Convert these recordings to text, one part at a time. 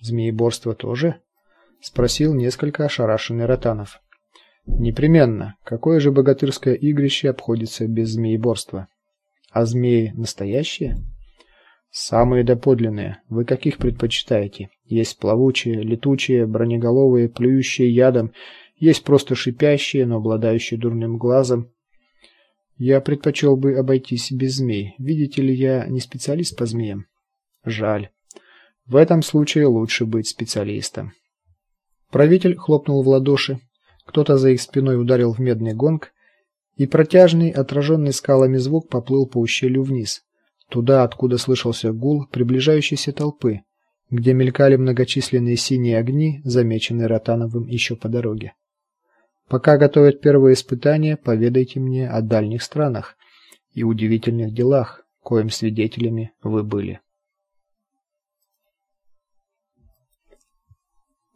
Змееборство тоже? спросил несколько ошарашенный Ротанов. Непременно. Какое же богатырское игрище обходится без змееборства? А змеи настоящие? Самые доподлинные. Вы каких предпочитаете? Есть плавучие, летучие, бронеголовые, плюющие ядом, есть просто шипящие, но обладающие дурным глазом. Я предпочел бы обойтись без змей. Видите ли, я не специалист по змеям. Жаль. В этом случае лучше быть специалистом. Правитель хлопнул в ладоши. Кто-то за их спиной ударил в медный гонг, и протяжный, отраженный скалами звук поплыл по ущелью вниз, туда, откуда слышался гул приближающейся толпы, где мелькали многочисленные синие огни, замеченные Ротановым еще по дороге. Пока готовят первые испытания, поведайте мне о дальних странах и удивительных делах, коим свидетелями вы были.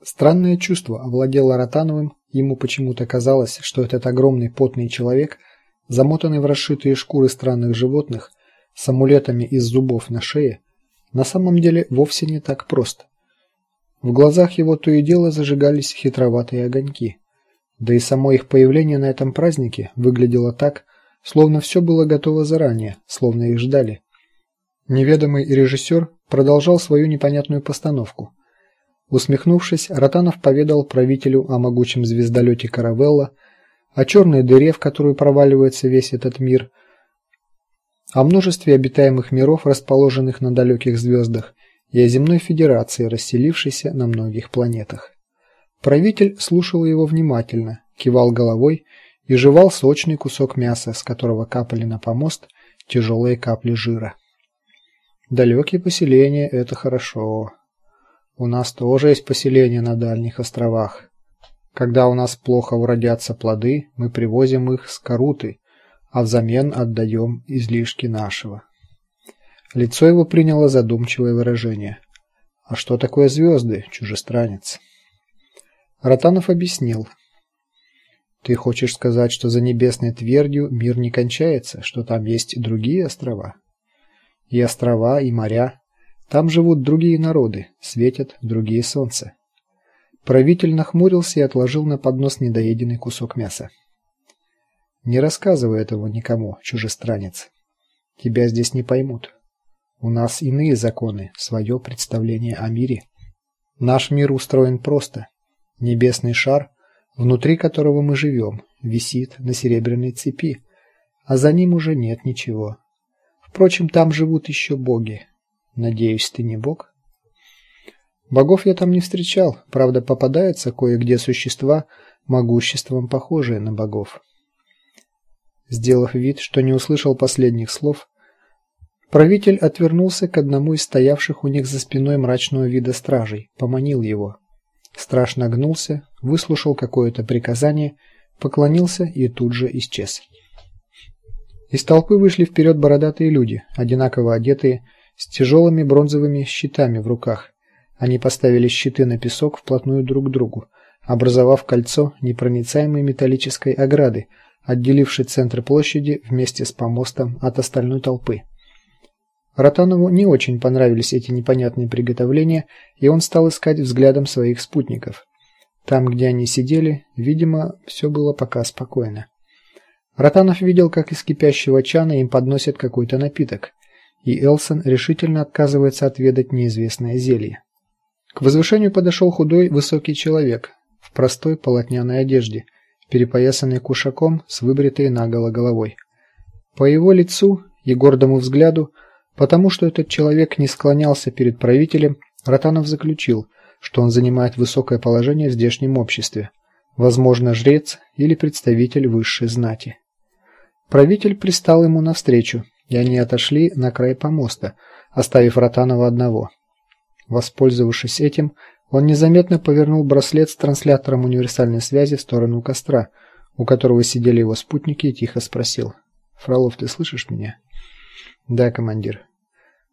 Странное чувство овладело Ротановым, ему почему-то казалось, что этот огромный потный человек, замотанный в расшитые шкуры странных животных, с амулетами из зубов на шее, на самом деле вовсе не так прост. В глазах его то и дело зажигались хитроватые огоньки. Да и само их появление на этом празднике выглядело так, словно все было готово заранее, словно их ждали. Неведомый режиссер продолжал свою непонятную постановку. Усмехнувшись, Ротанов поведал правителю о могучем звездолете Каравелла, о черной дыре, в которую проваливается весь этот мир, о множестве обитаемых миров, расположенных на далеких звездах, и о земной федерации, расселившейся на многих планетах. Правитель слушал его внимательно, кивал головой и жевал сочный кусок мяса, с которого капали на помост тяжелые капли жира. Далекие поселения это хорошо. У нас тоже есть поселения на дальних островах. Когда у нас плохо уродятся плоды, мы привозим их с Каруты, а взамен отдаем излишки нашего. Лицо его приняло задумчивое выражение. А что такое звезды, чужестранец? Ротанов объяснил. Ты хочешь сказать, что за небесной твердью мир не кончается, что там есть и другие острова? И острова, и моря, там живут другие народы, светят другие солнца. Правитель нахмурился и отложил на поднос недоеденный кусок мяса. Не рассказывай этого никому, чужестранец. Тебя здесь не поймут. У нас иные законы, свое представление о мире. Наш мир устроен просто. Небесный шар, внутри которого мы живем, висит на серебряной цепи, а за ним уже нет ничего. Впрочем, там живут еще боги, Надеюсь, ты не бог? Богов я там не встречал, правда, попадаются кое-где существа, могуществом похожие на богов. Сделав вид, что не услышал последних слов, правитель отвернулся к одному из стоявших у них за спиной мрачного вида стражей, поманил его. Страж нагнулся, выслушал какое-то приказание, поклонился и тут же исчез. Из толпы вышли вперед бородатые люди, одинаково одетые, с тяжелыми бронзовыми щитами в руках. Они поставили щиты на песок вплотную друг к другу, образовав кольцо непроницаемой металлической ограды, отделившей центр площади вместе с помостом от остальной толпы. Ротанову не очень понравились эти непонятные приготовления, и он стал искать взглядом своих спутников. Там, где они сидели, видимо, все было пока спокойно. Ротанов видел, как из кипящего чана им подносят какой-то напиток и Элсон решительно отказывается отведать неизвестное зелье. К возвышению подошел худой, высокий человек в простой полотняной одежде, перепоясанный кушаком с выбритой наголо головой. По его лицу и гордому взгляду, потому что этот человек не склонялся перед правителем, Ротанов заключил, что он занимает высокое положение в здешнем обществе, возможно, жрец или представитель высшей знати. Правитель пристал ему навстречу, и они отошли на край помоста, оставив Ротанова одного. Воспользовавшись этим, он незаметно повернул браслет с транслятором универсальной связи в сторону костра, у которого сидели его спутники, и тихо спросил: "Фролов, ты слышишь меня?" "Да, командир.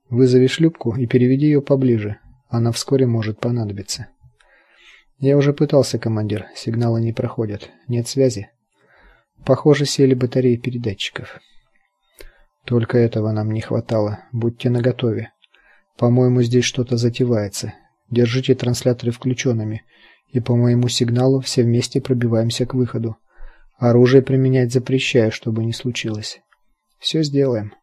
Вызови шлюпку и переведи ее поближе. Она вскоре может понадобиться." "Я уже пытался, командир. Сигналы не проходят. Нет связи. Похоже, сели батареи передатчиков." Только этого нам не хватало. Будьте наготове. По-моему, здесь что-то затевается. Держите трансляторы включенными, и по моему сигналу все вместе пробиваемся к выходу. Оружие применять запрещаю, чтобы не случилось. Все сделаем.